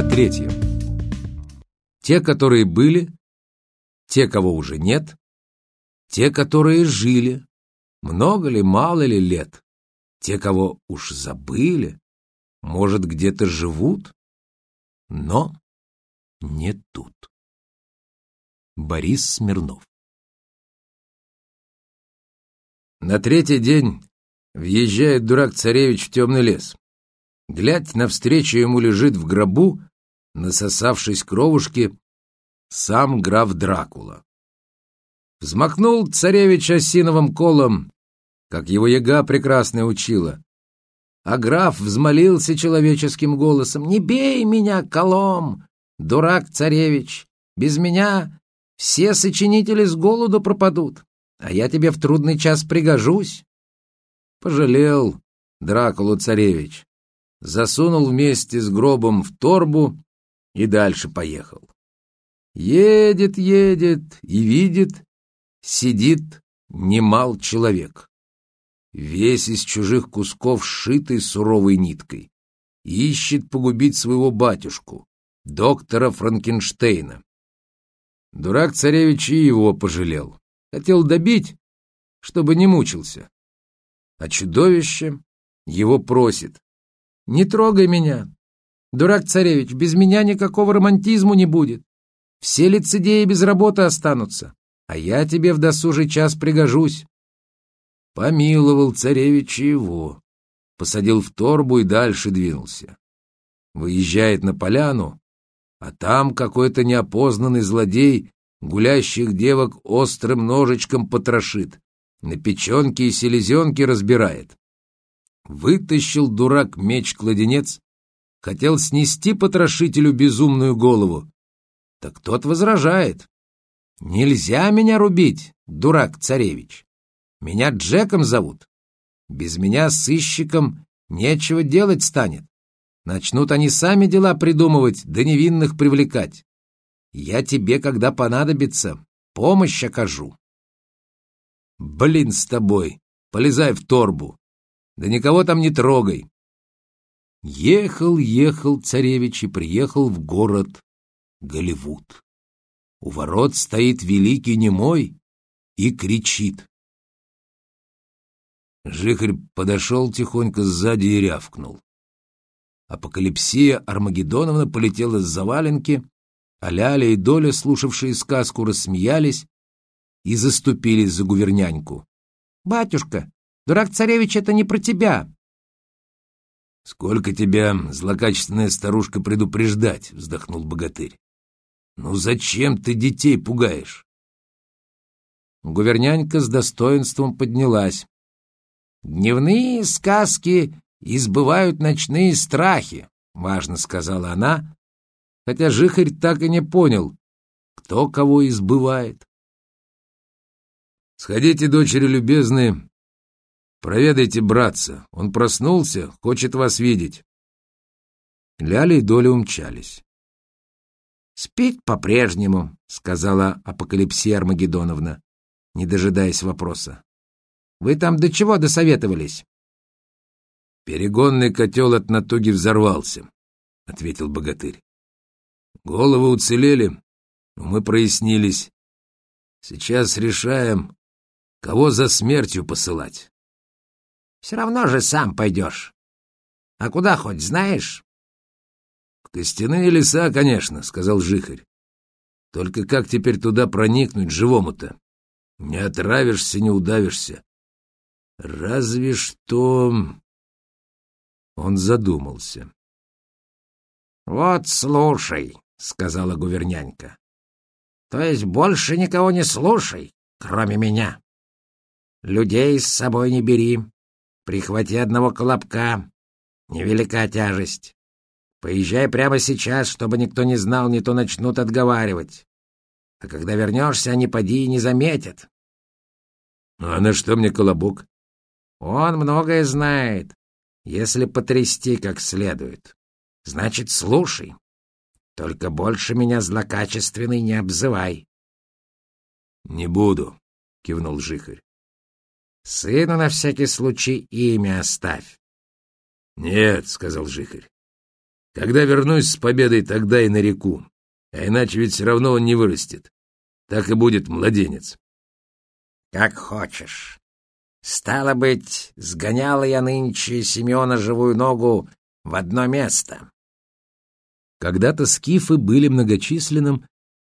Глава третья. Те, которые были, те, кого уже нет, те, которые жили, много ли, мало ли лет, те, кого уж забыли, может, где-то живут, но не тут. Борис Смирнов На третий день въезжает дурак-царевич в темный лес. Глядь, навстречу ему лежит в гробу, насосавшись кровушки, сам граф Дракула. Взмахнул царевич осиновым колом, как его яга прекрасно учила. А граф взмолился человеческим голосом, «Не бей меня колом, дурак-царевич! Без меня все сочинители с голоду пропадут, а я тебе в трудный час пригожусь!» Пожалел Дракулу-царевич засунул вместе с гробом в торбу и дальше поехал. Едет, едет и видит, сидит немал человек. Весь из чужих кусков сшитый суровой ниткой. Ищет погубить своего батюшку, доктора Франкенштейна. Дурак-царевич и его пожалел. Хотел добить, чтобы не мучился. А чудовище его просит. Не трогай меня. Дурак-царевич, без меня никакого романтизму не будет. Все лицедеи без работы останутся, а я тебе в досужий час пригожусь. Помиловал царевич его, посадил в торбу и дальше двинулся. Выезжает на поляну, а там какой-то неопознанный злодей гулящих девок острым ножичком потрошит, на печенки и селезенки разбирает. Вытащил дурак меч-кладенец, хотел снести потрошителю безумную голову. Так тот возражает. «Нельзя меня рубить, дурак-царевич. Меня Джеком зовут. Без меня сыщиком нечего делать станет. Начнут они сами дела придумывать, да невинных привлекать. Я тебе, когда понадобится, помощь окажу. Блин с тобой, полезай в торбу. Да никого там не трогай. Ехал, ехал царевич и приехал в город Голливуд. У ворот стоит великий немой и кричит. Жихарь подошел тихонько сзади и рявкнул. Апокалипсия Армагеддоновна полетела с заваленки, а Ляля и Доля, слушавшие сказку, рассмеялись и заступились за гуверняньку. — Батюшка, Дурак-царевич — это не про тебя. — Сколько тебя, злокачественная старушка, предупреждать? — вздохнул богатырь. — Ну зачем ты детей пугаешь? Гувернянька с достоинством поднялась. «Дневные сказки избывают ночные страхи», — важно сказала она, хотя Жихарь так и не понял, кто кого избывает. «Сходите, дочери любезные, Проведайте братца, он проснулся, хочет вас видеть. Ляля и Доля умчались. «Спит по-прежнему», — сказала Апокалипсия Армагеддоновна, не дожидаясь вопроса. «Вы там до чего досоветовались?» «Перегонный котел от натуги взорвался», — ответил богатырь. «Головы уцелели, но мы прояснились. Сейчас решаем, кого за смертью посылать». Все равно же сам пойдешь. А куда хоть знаешь? — В костяные леса, конечно, — сказал Жихарь. — Только как теперь туда проникнуть живому-то? Не отравишься, не удавишься. Разве что... Он задумался. — Вот слушай, — сказала гувернянька. — То есть больше никого не слушай, кроме меня. Людей с собой не бери, Прихвати одного колобка. Невелика тяжесть. Поезжай прямо сейчас, чтобы никто не знал, не то начнут отговаривать. А когда вернешься, они поди и не заметят. А на что мне колобок? Он многое знает, если потрясти как следует. Значит, слушай. Только больше меня злокачественный не обзывай. — Не буду, — кивнул Жихарь. Сыну на всякий случай имя оставь. — Нет, — сказал Жихарь. Когда вернусь с победой, тогда и на реку. А иначе ведь все равно он не вырастет. Так и будет младенец. Как хочешь. Стало быть, сгоняла я нынче Семена живую ногу в одно место. Когда-то скифы были многочисленным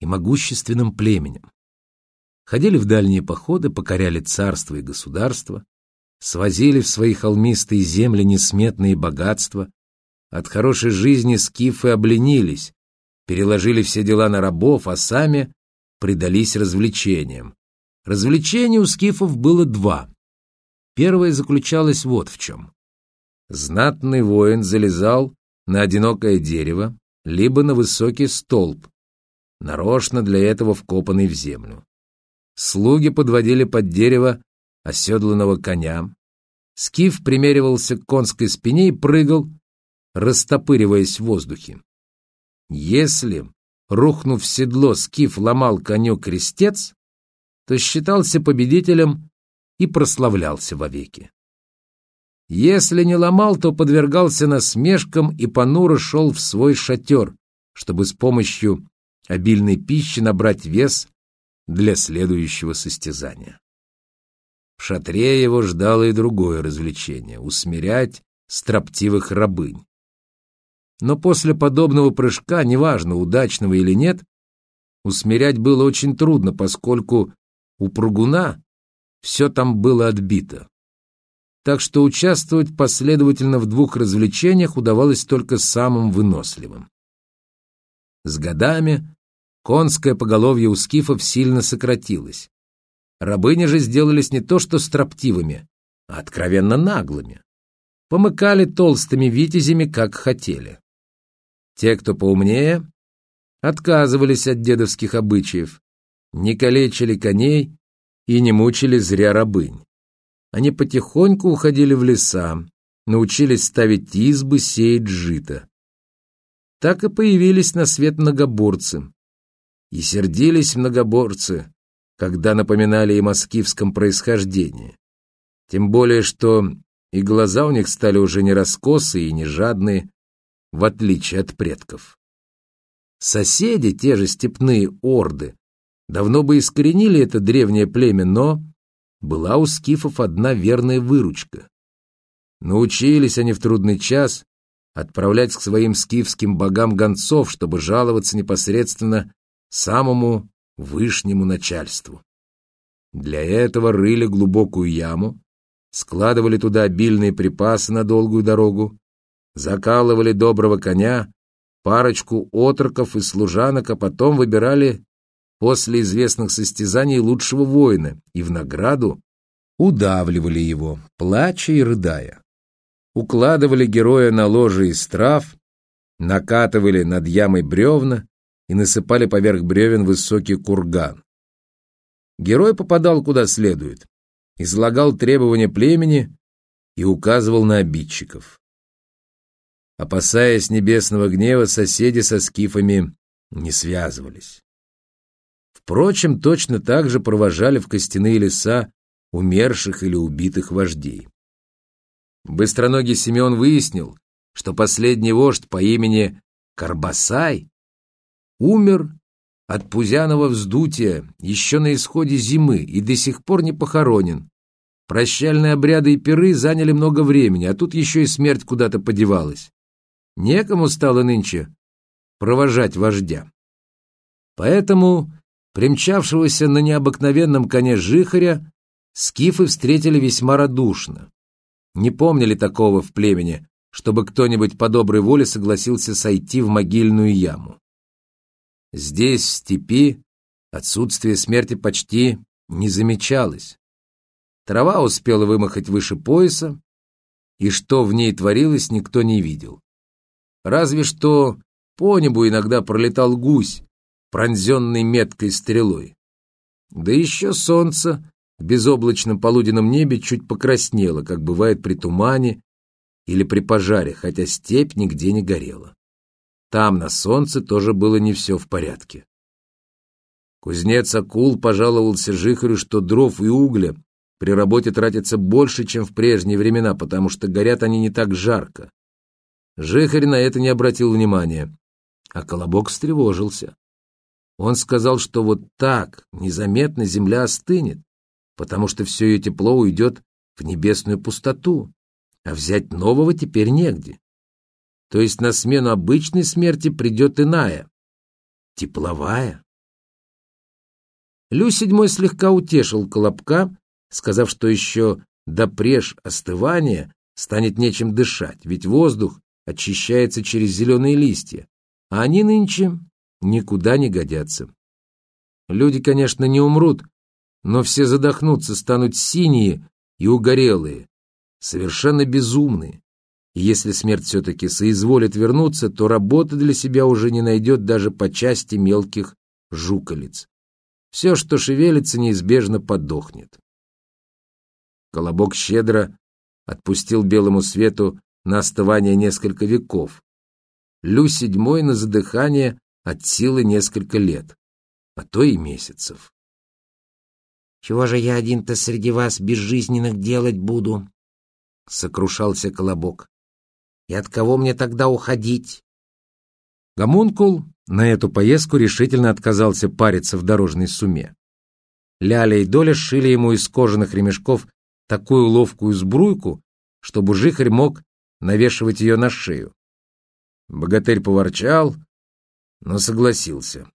и могущественным племенем. Ходили в дальние походы, покоряли царства и государства, свозили в свои холмистые земли несметные богатства. От хорошей жизни скифы обленились, переложили все дела на рабов, а сами предались развлечениям. Развлечений у скифов было два. Первое заключалось вот в чем. Знатный воин залезал на одинокое дерево, либо на высокий столб, нарочно для этого вкопанный в землю. Слуги подводили под дерево оседланного коня. Скиф примеривался к конской спине и прыгал, растопыриваясь в воздухе. Если, рухнув в седло, Скиф ломал коню крестец, то считался победителем и прославлялся вовеки. Если не ломал, то подвергался насмешкам и понуро шел в свой шатер, чтобы с помощью обильной пищи набрать вес для следующего состязания. В шатре его ждало и другое развлечение — усмирять строптивых рабынь. Но после подобного прыжка, неважно, удачного или нет, усмирять было очень трудно, поскольку у прыгуна все там было отбито. Так что участвовать последовательно в двух развлечениях удавалось только самым выносливым. С годами конское поголовье у скифов сильно сократилось. Рабыни же сделались не то что строптивыми, а откровенно наглыми. Помыкали толстыми витязями, как хотели. Те, кто поумнее, отказывались от дедовских обычаев, не калечили коней и не мучили зря рабынь. Они потихоньку уходили в леса, научились ставить избы, сеять жито. Так и появились на свет многоборцы. И сердились многоборцы, когда напоминали им о скифском происхождении. Тем более, что и глаза у них стали уже не раскосые и не жадные, в отличие от предков. Соседи, те же степные орды, давно бы искоренили это древнее племя, но была у скифов одна верная выручка. Научились они в трудный час отправлять к своим скифским богам гонцов, чтобы жаловаться непосредственно самому вышнему начальству. Для этого рыли глубокую яму, складывали туда обильные припасы на долгую дорогу, закалывали доброго коня, парочку отроков и служанок, а потом выбирали после известных состязаний лучшего воина и в награду удавливали его, плача и рыдая. Укладывали героя на ложе из трав, накатывали над ямой бревна и насыпали поверх бревен высокий курган. Герой попадал куда следует, излагал требования племени и указывал на обидчиков. Опасаясь небесного гнева, соседи со скифами не связывались. Впрочем, точно так же провожали в костяные леса умерших или убитых вождей. Быстроногий Симеон выяснил, что последний вождь по имени Карбасай умер от пузяного вздутия еще на исходе зимы и до сих пор не похоронен. Прощальные обряды и пиры заняли много времени, а тут еще и смерть куда-то подевалась. Некому стало нынче провожать вождя. Поэтому примчавшегося на необыкновенном коне жихаря скифы встретили весьма радушно. Не помнили такого в племени, чтобы кто-нибудь по доброй воле согласился сойти в могильную яму. Здесь, в степи, отсутствие смерти почти не замечалось. Трава успела вымахать выше пояса, и что в ней творилось, никто не видел. Разве что по небу иногда пролетал гусь, пронзенный меткой стрелой. Да еще солнце в безоблачном полуденном небе чуть покраснело, как бывает при тумане или при пожаре, хотя степь нигде не горела. Там на солнце тоже было не все в порядке. Кузнец Акул пожаловался Жихарю, что дров и угля при работе тратится больше, чем в прежние времена, потому что горят они не так жарко. Жихарь на это не обратил внимания, а Колобок встревожился. Он сказал, что вот так незаметно земля остынет, потому что все ее тепло уйдет в небесную пустоту, а взять нового теперь негде. То есть на смену обычной смерти придет иная, тепловая. Лю седьмой слегка утешил Колобка, сказав, что еще до преж остывания станет нечем дышать, ведь воздух очищается через зеленые листья, а они нынче никуда не годятся. Люди, конечно, не умрут, но все задохнутся, станут синие и угорелые, совершенно безумные. Если смерть все-таки соизволит вернуться, то работы для себя уже не найдет даже по части мелких жуколиц. Все, что шевелится, неизбежно подохнет. Колобок щедро отпустил белому свету на остывание несколько веков. Лю седьмой на задыхание от силы несколько лет, а то и месяцев. «Чего же я один-то среди вас безжизненных делать буду?» — сокрушался Колобок. «И от кого мне тогда уходить?» Гомункул на эту поездку решительно отказался париться в дорожной суме. Ляля и Доля сшили ему из кожаных ремешков такую ловкую сбруйку, чтобы жихарь мог навешивать ее на шею. Богатырь поворчал, но согласился.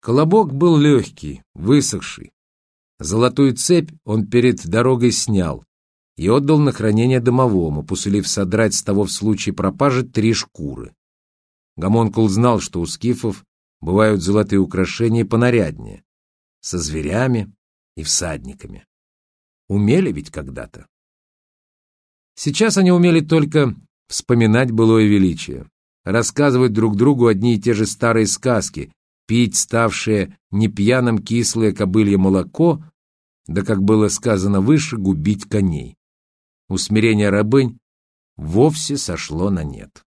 Колобок был легкий, высохший. Золотую цепь он перед дорогой снял и отдал на хранение домовому, посулив содрать с того в случае пропажи три шкуры. Гомонкул знал, что у скифов бывают золотые украшения понаряднее, со зверями и всадниками. Умели ведь когда-то. Сейчас они умели только вспоминать былое величие, рассказывать друг другу одни и те же старые сказки, пить ставшее не пьяным кислое кобылье молоко, да, как было сказано выше, губить коней. Усмирение рабынь вовсе сошло на нет.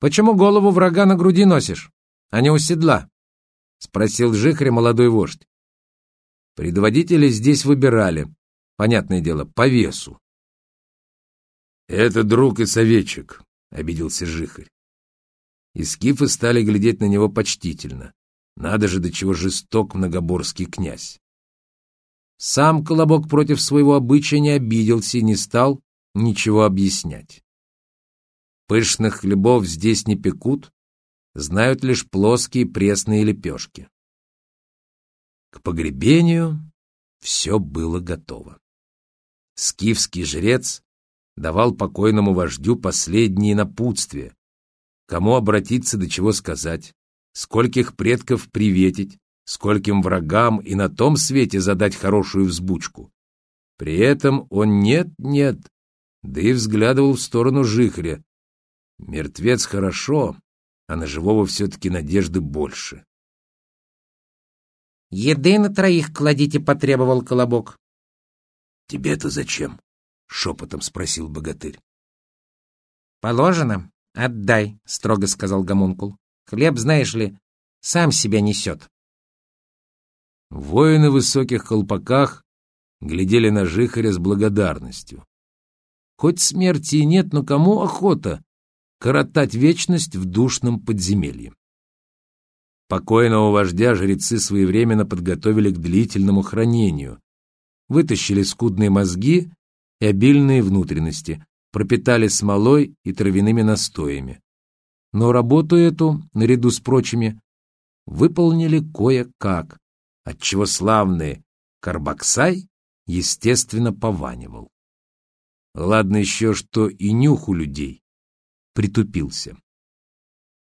«Почему голову врага на груди носишь, а не у седла?» — спросил Жихря молодой вождь. Предводители здесь выбирали, понятное дело, по весу. «Это друг и советчик», — обиделся Жихарь. И скифы стали глядеть на него почтительно. Надо же, до чего жесток многоборский князь. Сам Колобок против своего обычая не обиделся и не стал ничего объяснять. Пышных хлебов здесь не пекут, знают лишь плоские пресные лепешки. К погребению все было готово. Скифский жрец давал покойному вождю последние напутствия, кому обратиться, до чего сказать, скольких предков приветить, скольким врагам и на том свете задать хорошую взбучку. При этом он нет-нет, да и взглядывал в сторону жихря, Мертвец хорошо, а на живого все-таки надежды больше. «Еды на троих кладите», — потребовал Колобок. «Тебе-то зачем?» — шепотом спросил богатырь. «Положено. Отдай», — строго сказал Гомункул. «Хлеб, знаешь ли, сам себя несет». Воины в высоких колпаках глядели на Жихаря с благодарностью. Хоть смерти и нет, но кому охота коротать вечность в душном подземелье. Покойного вождя жрецы своевременно подготовили к длительному хранению, вытащили скудные мозги и обильные внутренности, пропитали смолой и травяными настоями. Но работу эту, наряду с прочими, выполнили кое-как, отчего славный Карбаксай, естественно, пованивал. Ладно еще, что и нюх у людей притупился.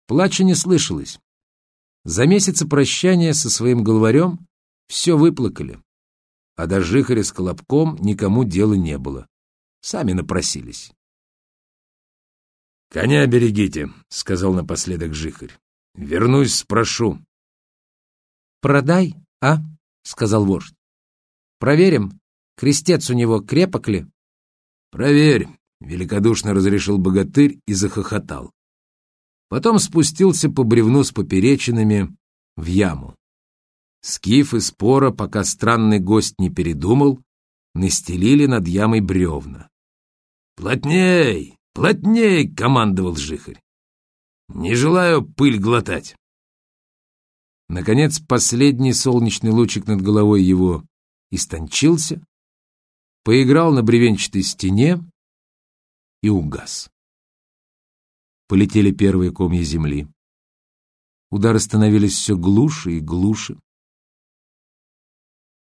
Плача не слышалось. За месяцы прощания со своим главарем все выплакали, а до Жихаря с Колобком никому дела не было. Сами напросились. «Коня берегите», — сказал напоследок Жихарь. «Вернусь, спрошу». «Продай, а?» — сказал вождь. «Проверим, крестец у него крепок ли?» «Проверь», — великодушно разрешил богатырь и захохотал. Потом спустился по бревну с поперечинами в яму. Скиф и спора, пока странный гость не передумал, настелили над ямой бревна. «Плотней! «Плотнее!» — командовал жихарь. «Не желаю пыль глотать». Наконец, последний солнечный лучик над головой его истончился, поиграл на бревенчатой стене и угас. Полетели первые комья земли. Удары становились все глуше и глуше.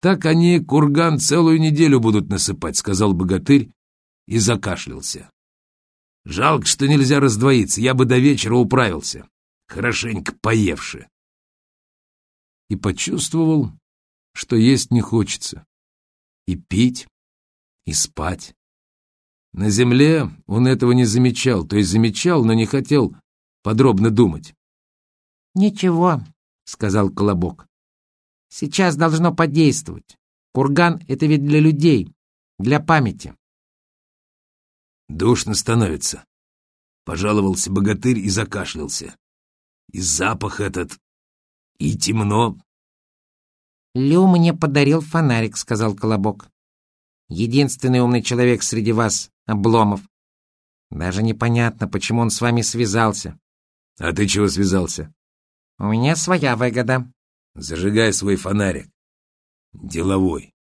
«Так они курган целую неделю будут насыпать», — сказал богатырь и закашлялся. «Жалко, что нельзя раздвоиться, я бы до вечера управился, хорошенько поевши». И почувствовал, что есть не хочется, и пить, и спать. На земле он этого не замечал, то есть замечал, но не хотел подробно думать. «Ничего», — сказал Колобок. «Сейчас должно подействовать. Курган — это ведь для людей, для памяти». «Душно становится», — пожаловался богатырь и закашлялся. «И запах этот, и темно». «Лю мне подарил фонарик», — сказал Колобок. «Единственный умный человек среди вас, Обломов. Даже непонятно, почему он с вами связался». «А ты чего связался?» «У меня своя выгода». «Зажигай свой фонарик. Деловой».